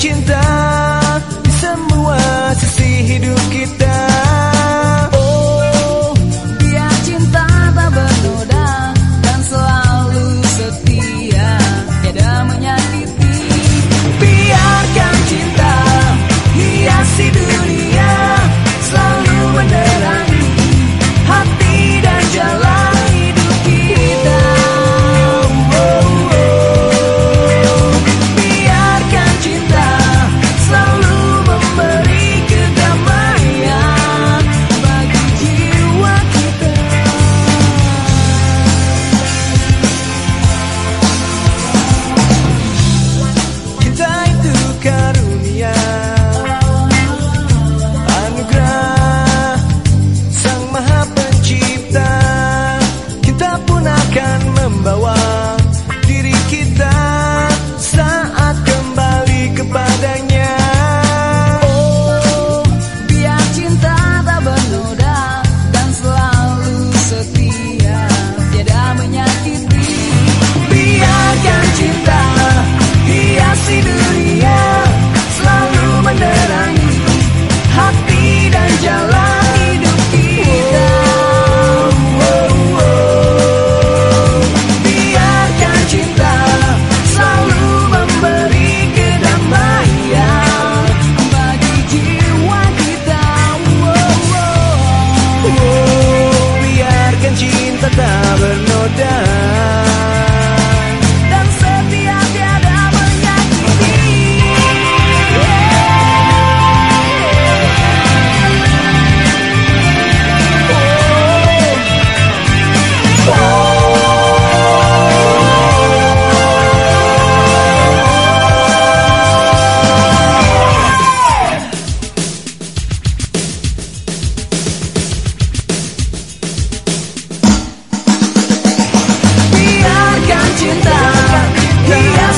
简单 whoa.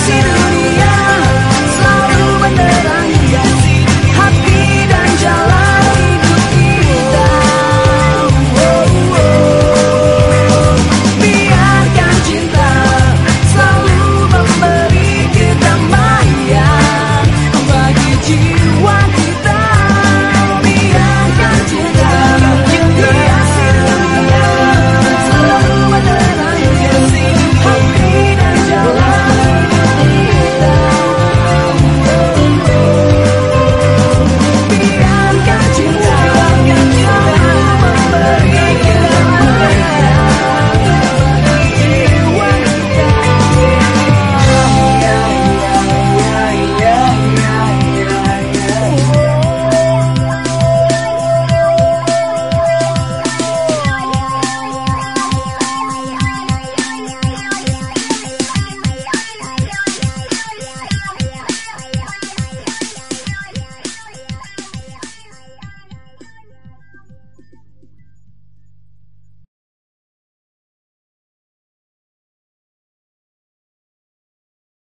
see the